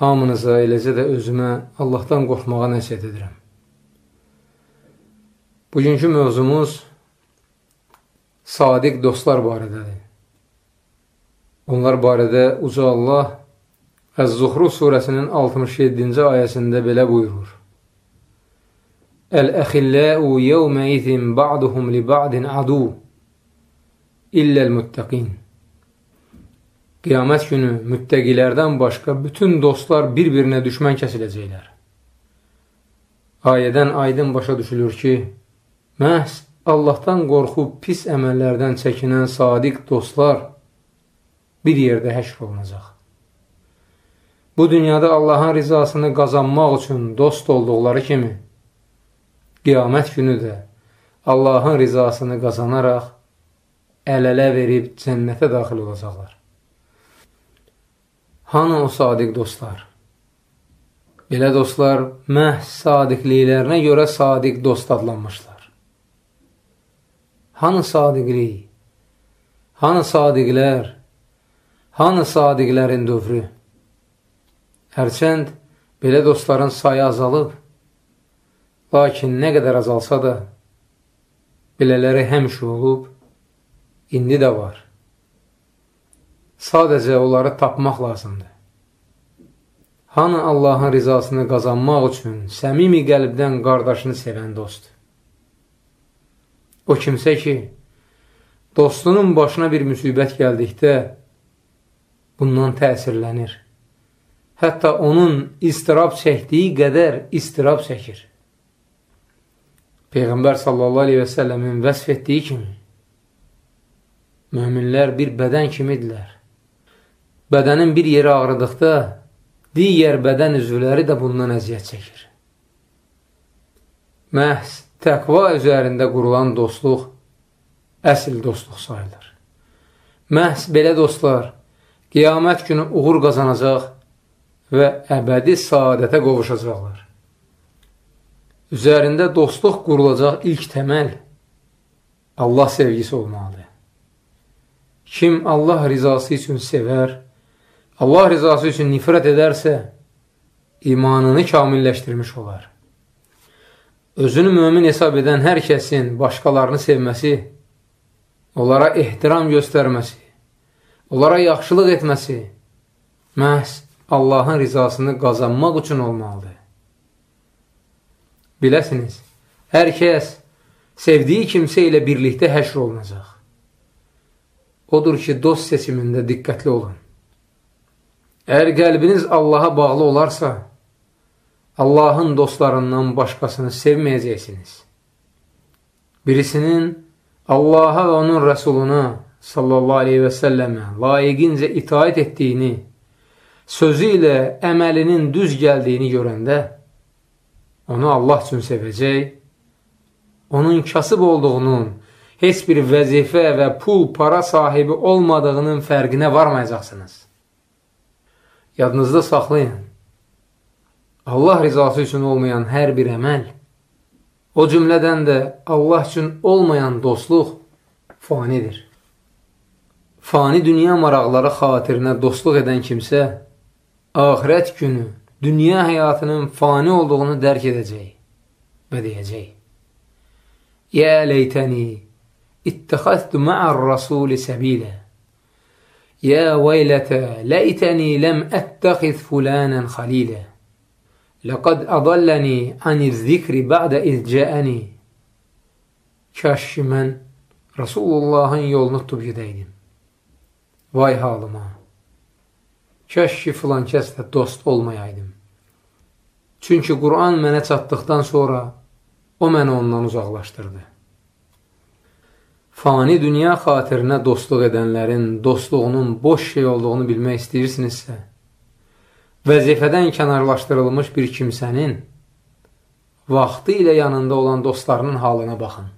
hamınıza, eləcə də özümə Allahdan qorxmağa nəsiyyət edirəm. Bugünkü mövzumuz sadiq dostlar barədədir. Onlar barədə Uca Allah Əz-Zuhruf surəsinin 67-ci ayəsində belə buyurur. Əl-əxilləu yevmə izin ba'duhum li ba'din adu illəl müttəqin. Qiyamət günü müttəqilərdən başqa bütün dostlar bir-birinə düşmən kəsiləcəklər. Ayədən aydın başa düşülür ki, məhz Allahdan qorxub pis əməllərdən çəkinən sadiq dostlar bir yerdə həşr olunacaq. Bu dünyada Allahın rizasını qazanmaq üçün dost olduqları kimi, qiyamət günü də Allahın rizasını qazanaraq əl-ələ verib cənnətə daxil olacaqlar. Hanı o sadiq dostlar? Belə dostlar məhz sadiqliklərinə görə sadiq dost adlanmışlar. Hanı sadiqlik? Hanı sadiqlər? Hanı sadiqlərin dövrü? Hərçənd belə dostların sayı azalıb, lakin nə qədər azalsa da, belələri həmişə olub, indi də var. Sadəcə onları tapmaq lazımdır. Hanı Allahın rizasını qazanmaq üçün səmimi qəlbdən qardaşını sevən dost? O kimsə ki, dostunun başına bir müsibət gəldikdə bundan təsirlənir. Hətta onun istirab çəkdiyi qədər istirab çəkir. Peyğəmbər sallallahu aleyhi və səlləmin vəsf etdiyi kimi, Möminlər bir bədən kimidirlər. Bədənin bir yeri ağrıdıqda, digər bədən üzvləri də bundan əziyyət çəkir. Məhz təqva üzərində qurulan dostluq əsl dostluq sayılır. Məhz belə dostlar qiyamət günü uğur qazanacaq və əbədi saadətə qovuşacaqlar. Üzərində dostluq qurulacaq ilk təməl Allah sevgisi olmalıdır. Kim Allah rizası üçün sevər, Allah rizası üçün nifrət edərsə, imanını kamilləşdirmiş olar. Özünü mömin hesab edən hər kəsin başqalarını sevməsi, onlara ehtiram göstərməsi, onlara yaxşılıq etməsi məhz Allahın rizasını qazanmaq üçün olmalıdır. Biləsiniz, hər kəs sevdiyi kimsə ilə birlikdə həşr olunacaq odur ki, dost seçimində diqqətli olun. Əgər qəlbiniz Allaha bağlı olarsa, Allahın dostlarından başqasını sevməyəcəksiniz. Birisinin Allaha və onun rəsuluna sallallahu aleyhi və səlləmə layiqincə itaət etdiyini, sözü ilə əməlinin düz gəldiyini görəndə, onu Allah üçün sevəcək, onun kasıb olduğunun, heç bir vəzifə və pul, para sahibi olmadığının fərqinə varmayacaqsınız. Yadınızda saxlayın. Allah rizası üçün olmayan hər bir əməl, o cümlədən də Allah üçün olmayan dostluq fanidir. Fani dünya maraqları xatirinə dostluq edən kimsə, ahirət günü dünya həyatının fani olduğunu dərk edəcək və deyəcək. Yə leytəni, ittəxəzdu mə'ər rəsuli səbilə. يا ويلتى ليتني لم أتخذ فلانا خليلا لقد أضلني عن الذكر بعد إذ جاءني Kaş ki mən Rasulullahın yolunu tutub gedəydim. Vay halıma! Kaş ki filan kəslə dost olmayaydım. Çünki Quran mənə çatdıqdan sonra o məni ondan uzaqlaşdırdı. Fani dünya xatirinə dostluq edənlərin dostluğunun boş şey olduğunu bilmək istəyirsinizsə, vəzifədən kənarlaşdırılmış bir kimsənin vaxtı ilə yanında olan dostlarının halına baxın.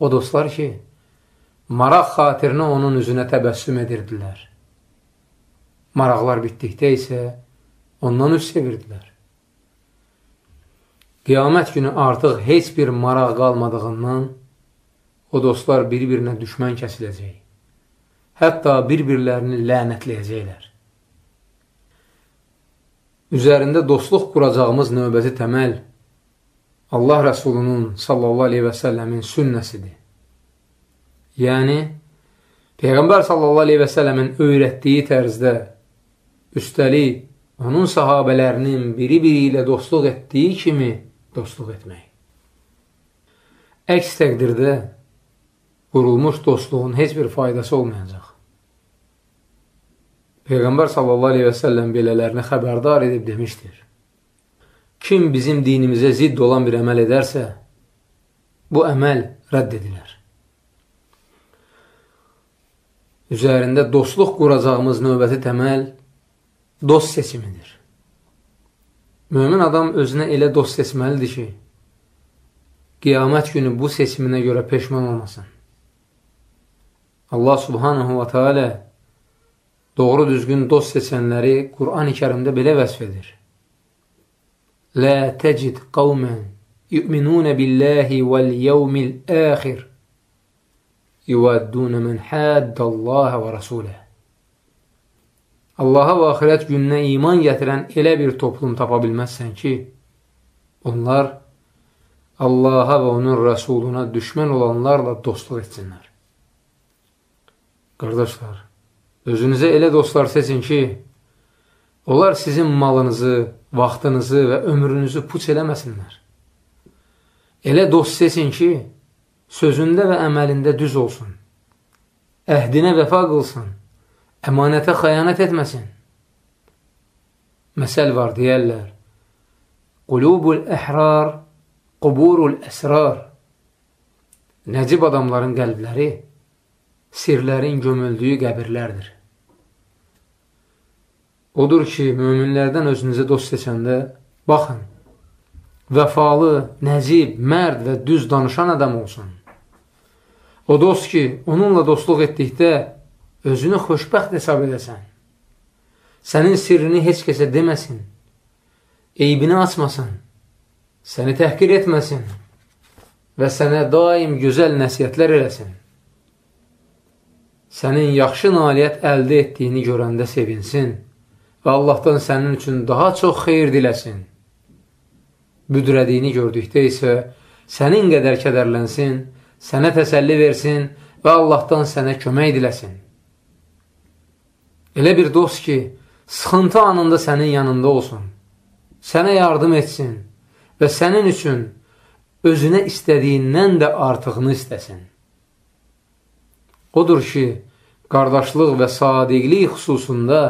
O dostlar ki, maraq xatirinə onun üzünə təbəssüm edirdilər. Maraqlar bitdikdə isə ondan üz sevirdilər. Qiyamət günü artıq heç bir maraq qalmadığından o dostlar bir-birinə düşmən kəsiləcək. Hətta bir-birlərini lənətləyəcəklər. Üzərində dostluq quracağımız növbəti təməl Allah Rəsulunun sallallahu aleyhi və səlləmin sünnəsidir. Yəni, Peyğəmbər sallallahu aleyhi və səlləmin öyrətdiyi tərzdə, üstəlik, onun sahabələrinin biri-biri ilə dostluq etdiyi kimi dostluq etmək. Əks təqdirdə qurulmuş dostluğun heç bir faydası olmayacaq. Peyğəmbər sallallahu aleyhi və səlləm belələrini xəbərdar edib demişdir. Kim bizim dinimizə zidd olan bir əməl edərsə, bu əməl rədd edilir. üzərində dostluq quracağımız növbəti təməl dost seçimidir. Mömin adam özünə elə dost seçməlidir ki, qiyamət günü bu seçiminə görə peşman olmasın. Allah subhanahu wa ta'ala doğru düzgün dost seçənləri Qur'an-ı kərimdə belə vəsf edir. Lə təcid qavmən yu'minunə billəhi vəl yevmil əxir yuvaddunə mən həddəllaha və rasuləh. Allaha və axirət gününə iman gətirən elə bir toplum tapa bilməzsən ki, onlar Allaha və onun rəsuluna düşmən olanlarla dostluq etsinlər. Qardaşlar, özünüzə elə dostlar seçin ki, onlar sizin malınızı, vaxtınızı və ömrünüzü puç eləməsinlər. Elə dost seçin ki, sözündə və əməlində düz olsun, əhdinə vəfa qılsın, əmanətə xəyanət etməsin. Məsəl var, deyərlər, Qulubul əhrar, quburul əsrar. Nəcib adamların qəlbləri sirlərin gömüldüyü qəbirlərdir. Odur ki, möminlərdən özünüzə dost seçəndə, baxın, vəfalı, nəzib, mərd və düz danışan adam olsun. O dost ki, onunla dostluq etdikdə özünü xoşbəxt hesab edəsən. Sənin sirrini heç kəsə deməsin, eybini açmasın, səni təhqir etməsin və sənə daim gözəl nəsiyyətlər eləsin. Sənin yaxşı nailiyyət əldə etdiyini görəndə sevinsin və Allahdan sənin üçün daha çox xeyir diləsin büdrədiyini gördükdə isə sənin qədər kədərlənsin, sənə təsəlli versin və Allahdan sənə kömək diləsin. Elə bir dost ki, sıxıntı anında sənin yanında olsun, sənə yardım etsin və sənin üçün özünə istədiyindən də artığını istəsin. Odur ki, qardaşlıq və sadiqlik xüsusunda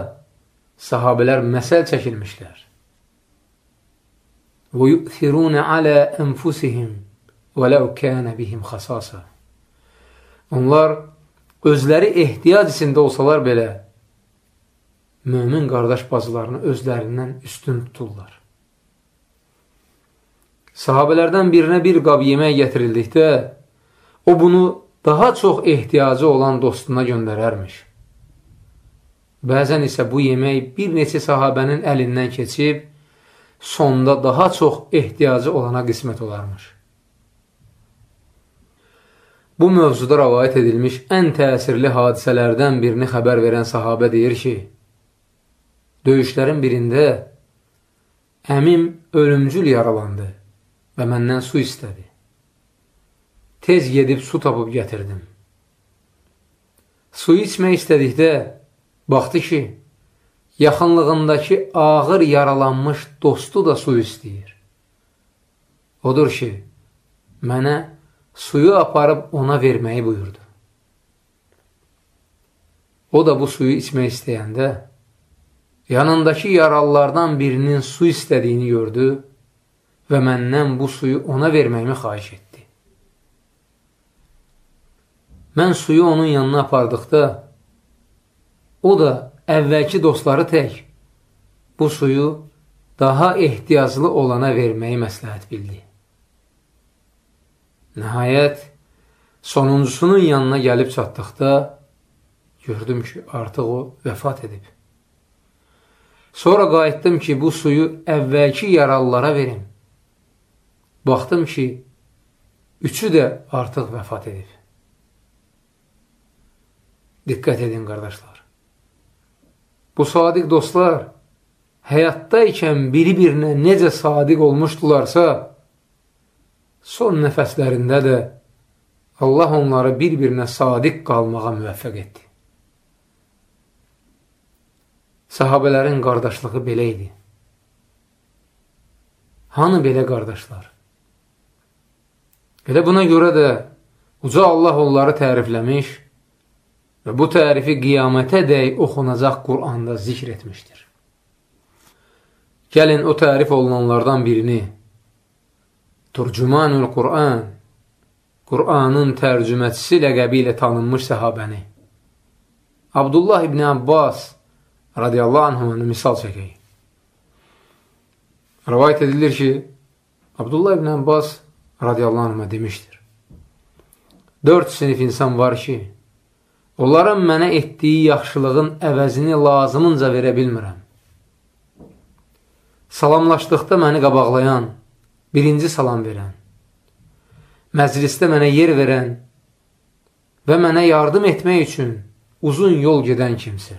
sahabələr məsəl çəkilmişlər. وَيُؤْثِرُونَ عَلَى أَنفُسِهِمْ وَلَوْ كَانَ بِهِمْ خَسَاسًا Onlar özləri ehtiyac içində olsalar belə mömin qardaş bacılarını özlərindən üstün tuturlar. Sahabələrdən birinə bir qab yemək gətirildikdə, o bunu daha çox ehtiyacı olan dostuna göndərərmiş. Bəzən isə bu yemək bir neçə sahabənin əlindən keçib, sonda daha çox ehtiyacı olana qismət olarmış. Bu mövzuda rəvayət edilmiş ən təsirli hadisələrdən birini xəbər verən sahabə deyir ki, döyüşlərin birində əmim ölümcül yaralandı və məndən su istədi. Tez gedib su tapıb gətirdim. Su içmək istədikdə baxdı ki, yaxınlığındakı ağır yaralanmış dostu da su istəyir. Odur ki, mənə suyu aparıb ona verməyi buyurdu. O da bu suyu içmək istəyəndə, yanındakı yaralılardan birinin su istədiyini gördü və məndən bu suyu ona verməyimi xahiş etdi. Mən suyu onun yanına apardıqda, o da əvvəlki dostları tək bu suyu daha ehtiyaclı olana verməyi məsləhət bildi. Nəhayət, sonuncusunun yanına gəlib çatdıqda gördüm ki, artıq o vəfat edib. Sonra qayıtdım ki, bu suyu əvvəlki yaralılara verim. Baxdım ki, üçü də artıq vəfat edib. Diqqət edin, qardaşlar. Bu sadiq dostlar həyatda ikən biri-birinə necə sadiq olmuşdularsa, son nəfəslərində də Allah onları bir-birinə sadiq qalmağa müvəffəq etdi. Sahabələrin qardaşlığı belə idi. Hanı belə qardaşlar? Elə buna görə də uca Allah onları tərifləmiş və bu tərifi qiyamətə dəy oxunacaq Quranda zikr etmişdir. Gəlin o tərif olunanlardan birini Turcumanul Quran Qur'anın tərcümətçisi ləqəbi ilə tanınmış səhabəni Abdullah ibn Abbas radiyallahu anhümünü misal çəkək. Rəvayət edilir ki, Abdullah ibn Abbas radiyallahu anhümə demişdir. Dörd sinif insan var ki, onların mənə etdiyi yaxşılığın əvəzini lazımınca verə bilmirəm. Salamlaşdıqda məni qabaqlayan, birinci salam verən, məclisdə mənə yer verən və mənə yardım etmək üçün uzun yol gedən kimsə.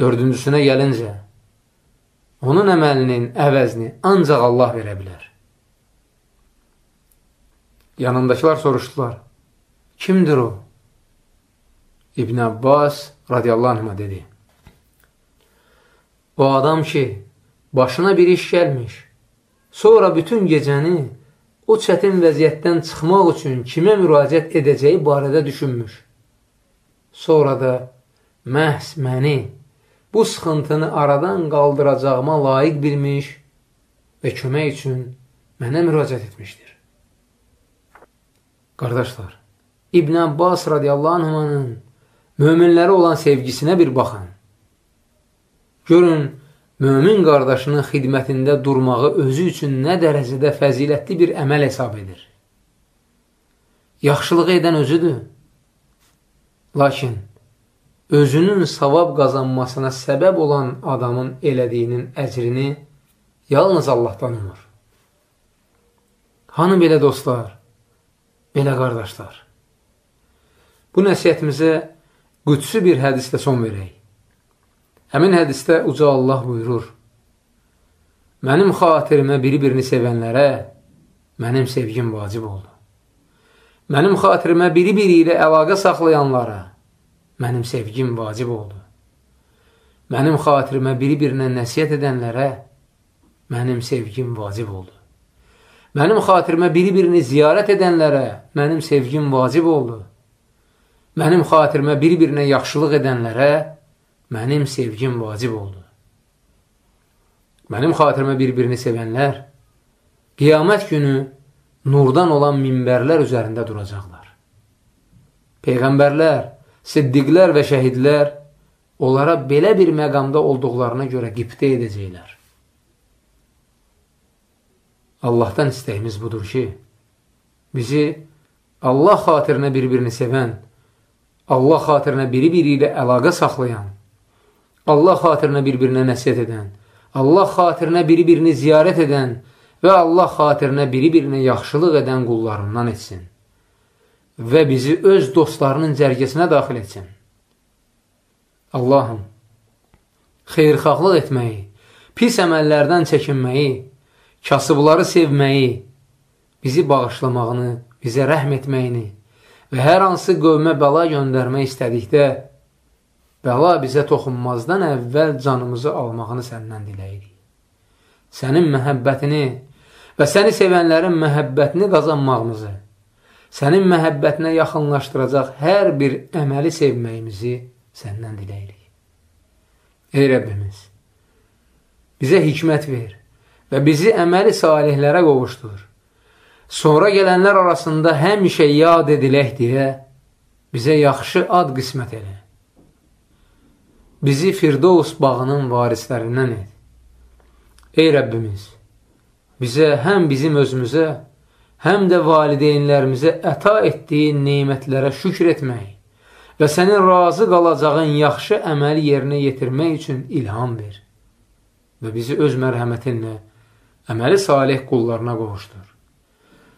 Dördüncüsünə gəlincə, onun əməlinin əvəzini ancaq Allah verə bilər. Yanındakılar soruşdular, kimdir o? İbn Abbas radiyallahu anhına dedi, O adam ki, başına bir iş gəlmiş, sonra bütün gecəni o çətin vəziyyətdən çıxmaq üçün kimə müraciət edəcəyi barədə düşünmüş. Sonra da məhz məni bu sıxıntını aradan qaldıracağıma layiq bilmiş və kömək üçün mənə müraciət etmişdir. Qardaşlar, İbn Abbas radiyallahu anhmanın möminlərə olan sevgisinə bir baxın. Görün, mömin qardaşının xidmətində durmağı özü üçün nə dərəcədə fəzilətli bir əməl hesab edir. Yaxşılığı edən özüdür. Lakin, özünün savab qazanmasına səbəb olan adamın elədiyinin əcrini yalnız Allahdan umur. Hanı belə dostlar, belə qardaşlar? Bu nəsiyyətimizə qüdsü bir hədislə son verək. Həmin hədisdə uca Allah buyurur, Mənim xatirimə biri-birini sevənlərə mənim sevgim vacib oldu. Mənim xatirimə biri-biri ilə əlaqə saxlayanlara mənim sevgim vacib oldu. Mənim xatirimə biri-birinə nəsiyyət edənlərə mənim sevgim vacib oldu. Mənim xatirimə biri-birini ziyarət edənlərə mənim sevgim vacib oldu. Mənim xatirimə biri-birinə yaxşılıq edənlərə mənim sevgim vacib oldu. Mənim xatirimə bir-birini sevənlər qiyamət günü nurdan olan minbərlər üzərində duracaqlar. Peyğəmbərlər, siddiqlər və şəhidlər onlara belə bir məqamda olduqlarına görə qibdə edəcəklər. Allahdan istəyimiz budur ki, bizi Allah xatirinə bir-birini sevən, Allah xatirinə biri-biri ilə əlaqə saxlayan, Allah xatirinə bir-birinə nəsiyyət edən, Allah xatirinə biri-birini ziyarət edən və Allah xatirinə biri-birinə yaxşılıq edən qullarından etsin və bizi öz dostlarının cərgəsinə daxil etsin. Allahım, xeyrxahlıq etməyi, pis əməllərdən çəkinməyi, kasıbları sevməyi, bizi bağışlamağını, bizə rəhm etməyini və hər hansı qövmə bəla göndərmək istədikdə bəla bizə toxunmazdan əvvəl canımızı almağını səndən diləyirik. Sənin məhəbbətini və səni sevənlərin məhəbbətini qazanmağımızı, sənin məhəbbətinə yaxınlaşdıracaq hər bir əməli sevməyimizi səndən diləyirik. Ey Rəbbimiz, bizə hikmət ver və bizi əməli salihlərə qovuşdur. Sonra gələnlər arasında həmişə yad edilək deyə bizə yaxşı ad qismət elə. bizi Firdovs bağının varislərindən et. Ey Rəbbimiz, bizə həm bizim özümüzə, həm də valideynlərimizə əta etdiyin neymətlərə şükr etmək və sənin razı qalacağın yaxşı əməli yerinə yetirmək üçün ilham ver və bizi öz mərhəmətinlə əməli salih qullarına qovuşdur.